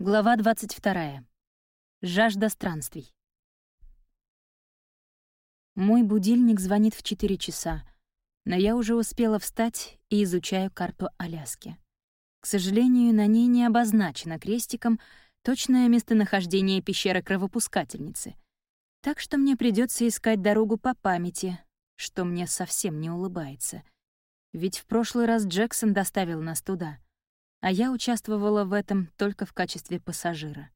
Глава 22. Жажда странствий. Мой будильник звонит в 4 часа, но я уже успела встать и изучаю карту Аляски. К сожалению, на ней не обозначено крестиком точное местонахождение пещеры кровопускательницы, так что мне придется искать дорогу по памяти, что мне совсем не улыбается. Ведь в прошлый раз Джексон доставил нас туда — а я участвовала в этом только в качестве пассажира.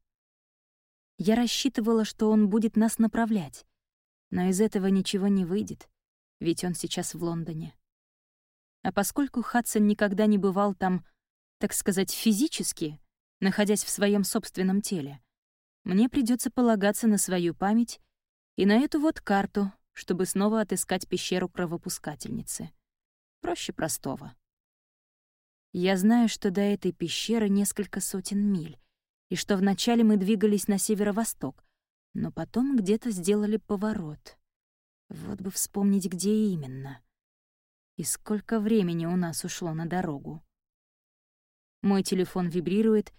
Я рассчитывала, что он будет нас направлять, но из этого ничего не выйдет, ведь он сейчас в Лондоне. А поскольку Хадсон никогда не бывал там, так сказать, физически, находясь в своем собственном теле, мне придется полагаться на свою память и на эту вот карту, чтобы снова отыскать пещеру кровопускательницы. Проще простого. Я знаю, что до этой пещеры несколько сотен миль, и что вначале мы двигались на северо-восток, но потом где-то сделали поворот. Вот бы вспомнить, где именно. И сколько времени у нас ушло на дорогу. Мой телефон вибрирует,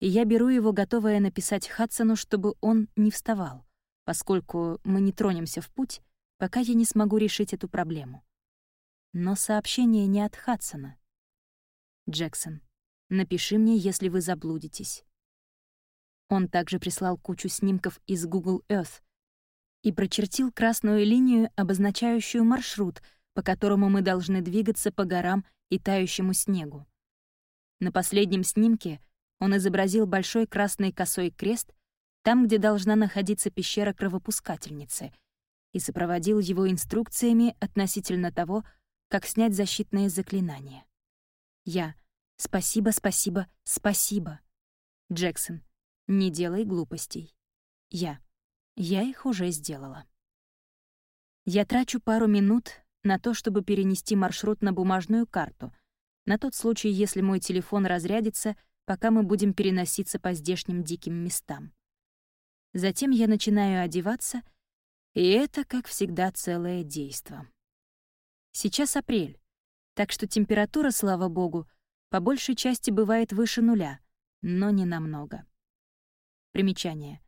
и я беру его, готовая написать Хадсону, чтобы он не вставал, поскольку мы не тронемся в путь, пока я не смогу решить эту проблему. Но сообщение не от Хадсона. Джексон, напиши мне, если вы заблудитесь. Он также прислал кучу снимков из Google Earth и прочертил красную линию, обозначающую маршрут, по которому мы должны двигаться по горам и тающему снегу. На последнем снимке он изобразил большой красный косой крест там, где должна находиться пещера кровопускательницы, и сопроводил его инструкциями относительно того, как снять защитные заклинания. Я. Спасибо, спасибо, спасибо. Джексон. Не делай глупостей. Я. Я их уже сделала. Я трачу пару минут на то, чтобы перенести маршрут на бумажную карту, на тот случай, если мой телефон разрядится, пока мы будем переноситься по здешним диким местам. Затем я начинаю одеваться, и это, как всегда, целое действо. Сейчас апрель, так что температура, слава богу, по большей части бывает выше нуля, но не намного. Примечание.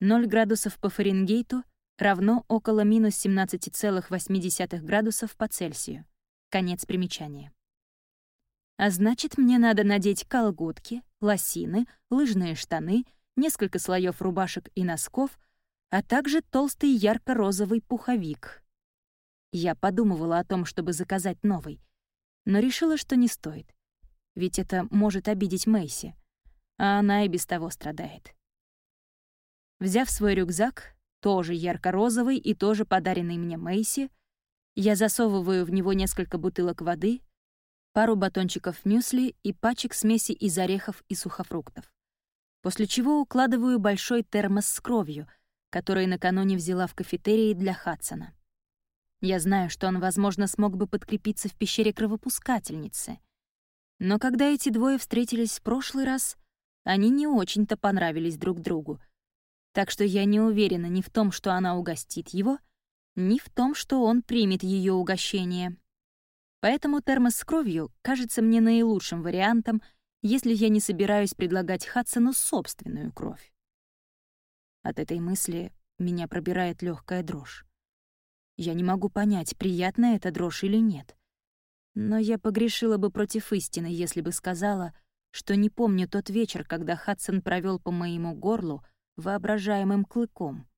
0 градусов по Фаренгейту равно около минус 17,8 градусов по Цельсию. Конец примечания. А значит, мне надо надеть колготки, лосины, лыжные штаны, несколько слоев рубашек и носков, а также толстый ярко-розовый пуховик — я подумывала о том, чтобы заказать новый, но решила, что не стоит. Ведь это может обидеть Мэйси, а она и без того страдает. Взяв свой рюкзак, тоже ярко-розовый и тоже подаренный мне Мэйси, я засовываю в него несколько бутылок воды, пару батончиков мюсли и пачек смеси из орехов и сухофруктов. После чего укладываю большой термос с кровью, который накануне взяла в кафетерии для Хадсона. Я знаю, что он, возможно, смог бы подкрепиться в пещере кровопускательницы. Но когда эти двое встретились в прошлый раз, они не очень-то понравились друг другу. Так что я не уверена ни в том, что она угостит его, ни в том, что он примет ее угощение. Поэтому термос с кровью кажется мне наилучшим вариантом, если я не собираюсь предлагать Хадсону собственную кровь. От этой мысли меня пробирает легкая дрожь. Я не могу понять, приятна эта дрожь или нет. Но я погрешила бы против истины, если бы сказала, что не помню тот вечер, когда Хадсон провел по моему горлу воображаемым клыком.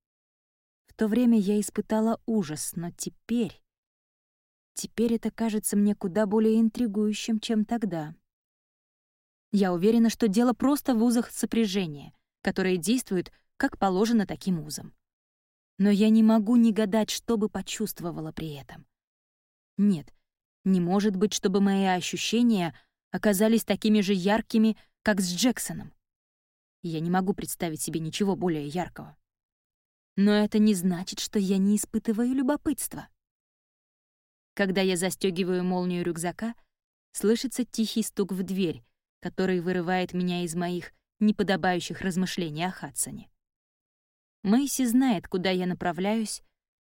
В то время я испытала ужас, но теперь... Теперь это кажется мне куда более интригующим, чем тогда. Я уверена, что дело просто в узах сопряжения, которые действуют как положено таким узам но я не могу не гадать, что бы почувствовала при этом. Нет, не может быть, чтобы мои ощущения оказались такими же яркими, как с Джексоном. Я не могу представить себе ничего более яркого. Но это не значит, что я не испытываю любопытства. Когда я застегиваю молнию рюкзака, слышится тихий стук в дверь, который вырывает меня из моих неподобающих размышлений о Хадсоне. Мэйси знает, куда я направляюсь,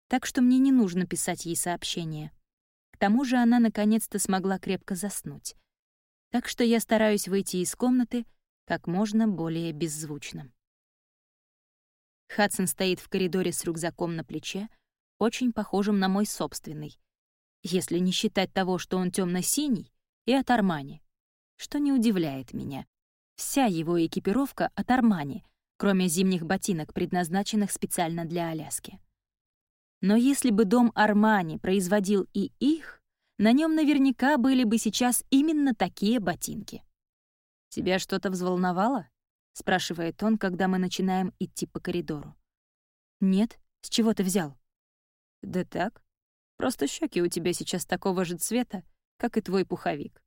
так что мне не нужно писать ей сообщение. К тому же она наконец-то смогла крепко заснуть. Так что я стараюсь выйти из комнаты, как можно более беззвучным. Хадсон стоит в коридоре с рюкзаком на плече, очень похожим на мой собственный, если не считать того, что он темно синий и от Армани, что не удивляет меня. Вся его экипировка от Армани, кроме зимних ботинок, предназначенных специально для Аляски. Но если бы дом Армани производил и их, на нем наверняка были бы сейчас именно такие ботинки. «Тебя что-то взволновало?» — спрашивает он, когда мы начинаем идти по коридору. «Нет, с чего ты взял?» «Да так. Просто щеки у тебя сейчас такого же цвета, как и твой пуховик».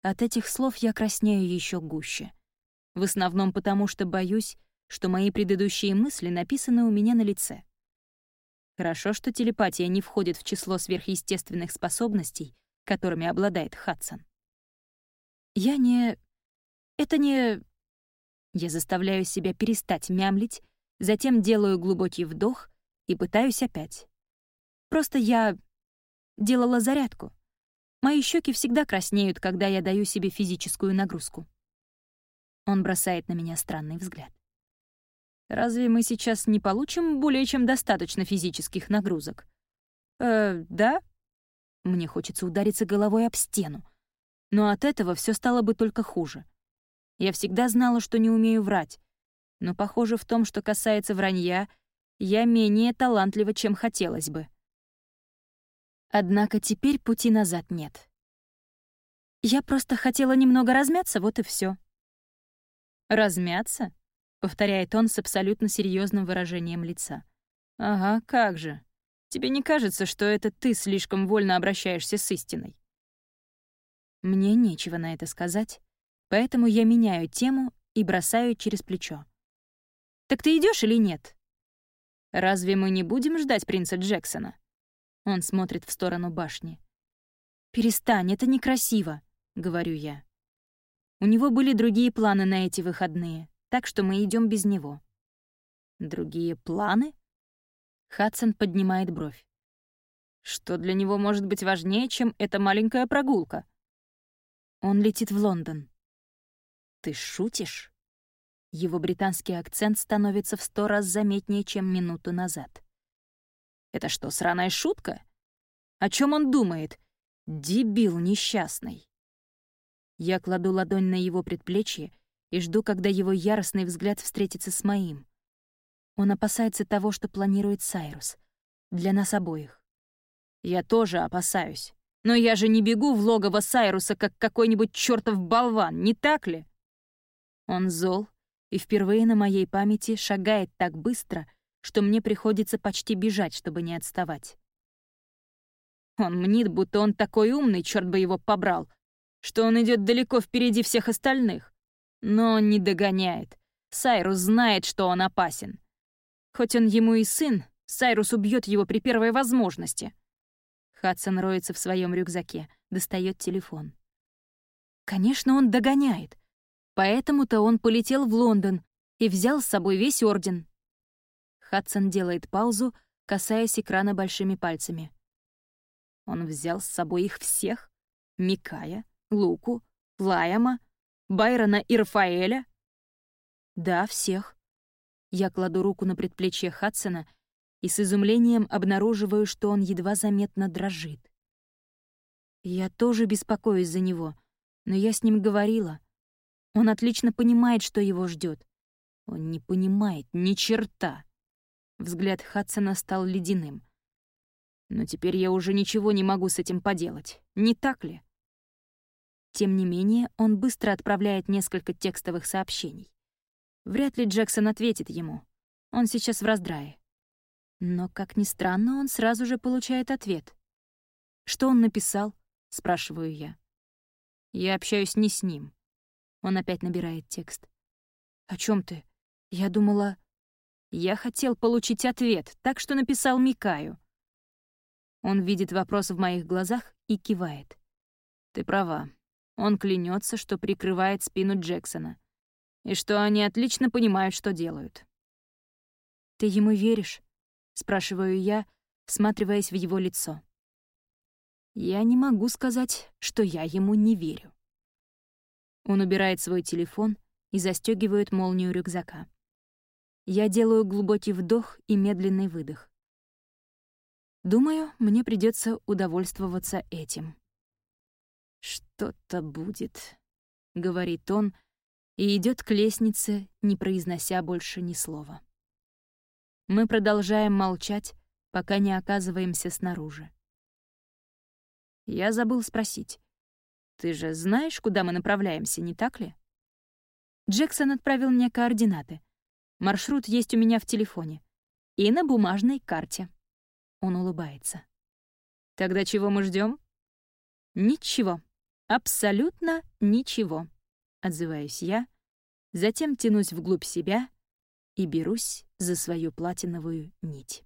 От этих слов я краснею еще гуще. В основном потому, что боюсь, что мои предыдущие мысли написаны у меня на лице. Хорошо, что телепатия не входит в число сверхъестественных способностей, которыми обладает Хадсон. Я не... Это не... Я заставляю себя перестать мямлить, затем делаю глубокий вдох и пытаюсь опять. Просто я делала зарядку. Мои щеки всегда краснеют, когда я даю себе физическую нагрузку. Он бросает на меня странный взгляд. Разве мы сейчас не получим более чем достаточно физических нагрузок? Э, да? Мне хочется удариться головой об стену. Но от этого все стало бы только хуже. Я всегда знала, что не умею врать. Но, похоже, в том, что касается вранья, я менее талантлива, чем хотелось бы. Однако теперь пути назад нет. Я просто хотела немного размяться, вот и все. Размяться? повторяет он с абсолютно серьезным выражением лица. Ага, как же. Тебе не кажется, что это ты слишком вольно обращаешься с истиной? Мне нечего на это сказать, поэтому я меняю тему и бросаю через плечо. Так ты идешь или нет? Разве мы не будем ждать принца Джексона? Он смотрит в сторону башни. «Перестань, это некрасиво», — говорю я. У него были другие планы на эти выходные так что мы идем без него. Другие планы? Хадсон поднимает бровь. Что для него может быть важнее, чем эта маленькая прогулка? Он летит в Лондон. Ты шутишь? Его британский акцент становится в сто раз заметнее, чем минуту назад. Это что, сраная шутка? О чем он думает? Дебил несчастный. Я кладу ладонь на его предплечье и жду, когда его яростный взгляд встретится с моим. Он опасается того, что планирует Сайрус. Для нас обоих. Я тоже опасаюсь. Но я же не бегу в логово Сайруса, как какой-нибудь чертов болван, не так ли? Он зол и впервые на моей памяти шагает так быстро, что мне приходится почти бежать, чтобы не отставать. Он мнит, будто он такой умный, черт бы его побрал, что он идет далеко впереди всех остальных. Но он не догоняет. Сайрус знает, что он опасен. Хоть он ему и сын, Сайрус убьет его при первой возможности. Хадсон роется в своем рюкзаке, достает телефон. Конечно, он догоняет. Поэтому-то он полетел в Лондон и взял с собой весь орден. Хадсон делает паузу, касаясь экрана большими пальцами. Он взял с собой их всех? Микая, Луку, Лаяма, Байрона и Рафаэля?» «Да, всех». Я кладу руку на предплечье Хадсона и с изумлением обнаруживаю, что он едва заметно дрожит. Я тоже беспокоюсь за него, но я с ним говорила. Он отлично понимает, что его ждет. Он не понимает ни черта. Взгляд Хадсона стал ледяным. Но теперь я уже ничего не могу с этим поделать, не так ли? Тем не менее, он быстро отправляет несколько текстовых сообщений. Вряд ли Джексон ответит ему. Он сейчас в раздрае. Но, как ни странно, он сразу же получает ответ. «Что он написал?» — спрашиваю я. «Я общаюсь не с ним». Он опять набирает текст. «О чем ты? Я думала...» «Я хотел получить ответ, так что написал Микаю». Он видит вопрос в моих глазах и кивает. «Ты права. Он клянется, что прикрывает спину Джексона, и что они отлично понимают, что делают. «Ты ему веришь?» — спрашиваю я, всматриваясь в его лицо. Я не могу сказать, что я ему не верю. Он убирает свой телефон и застегивает молнию рюкзака. Я делаю глубокий вдох и медленный выдох. Думаю, мне придется удовольствоваться этим. «Что-то будет», — говорит он, и идет к лестнице, не произнося больше ни слова. Мы продолжаем молчать, пока не оказываемся снаружи. Я забыл спросить. «Ты же знаешь, куда мы направляемся, не так ли?» Джексон отправил мне координаты. Маршрут есть у меня в телефоне. И на бумажной карте. Он улыбается. «Тогда чего мы ждем? «Ничего. Абсолютно ничего», — отзываюсь я, затем тянусь вглубь себя и берусь за свою платиновую нить.